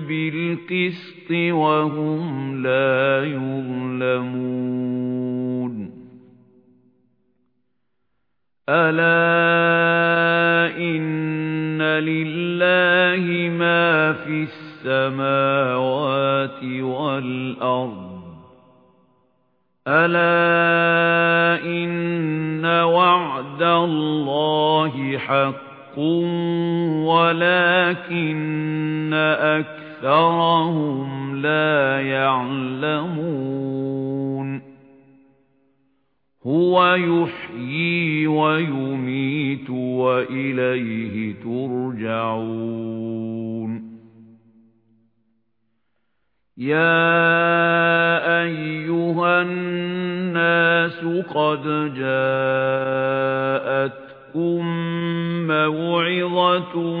بِالْقِسْطِ وَهُمْ لَا يُظْلَمُونَ. أَلَا إِنَّ لِلَّهِ مَا فِي السَّمَاوَاتِ وَالْأَرْضِ. أَلَا إِنَّ وَعْدَ اللَّهِ حَقٌّ وَلَكِنَّ أَكْثَرَهُمْ لَا يَعْلَمُونَ هُوَ يُحْيِي وَيُمِيتُ وَإِلَيْهِ تُرْجَعُونَ يَا أَيُّهَا النَّاسُ قَدْ جَاءَتْكُمْ مَوْعِظَةٌ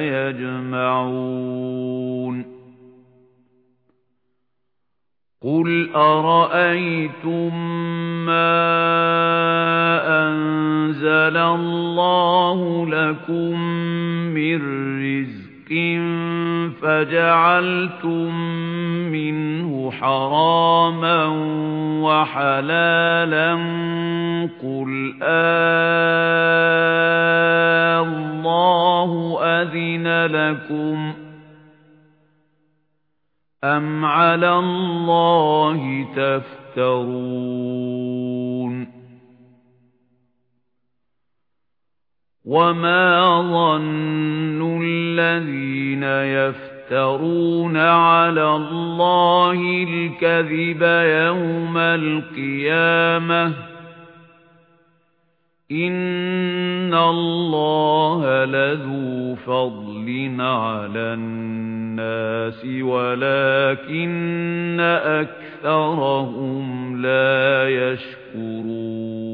يَجْمَعُونَ. قُلْ أَرَأَيْتُم مَّا أَنزَلَ اللَّهُ لَكُم مِّن رِّزْقٍ فَجَعَلْتُم مِّنْهُ حَرَامًا وَحَلَالًا قُلْ آللَّهُ لَكُمْ أَمْ عَلَى اللَّهِ تَفْتَرُونَ وَمَا ظَنُّ الَّذِينَ يَفْتَرُونَ عَلَى اللَّهِ الْكَذِبَ يَوْمَ الْقِيَامَةِ إِنَّ اللَّهَ لَذُو فَضْلٍ عَلَى النَّاسِ وَلَكِنَّ أَكْثَرَهُمْ لَا يَشْكُرُونَ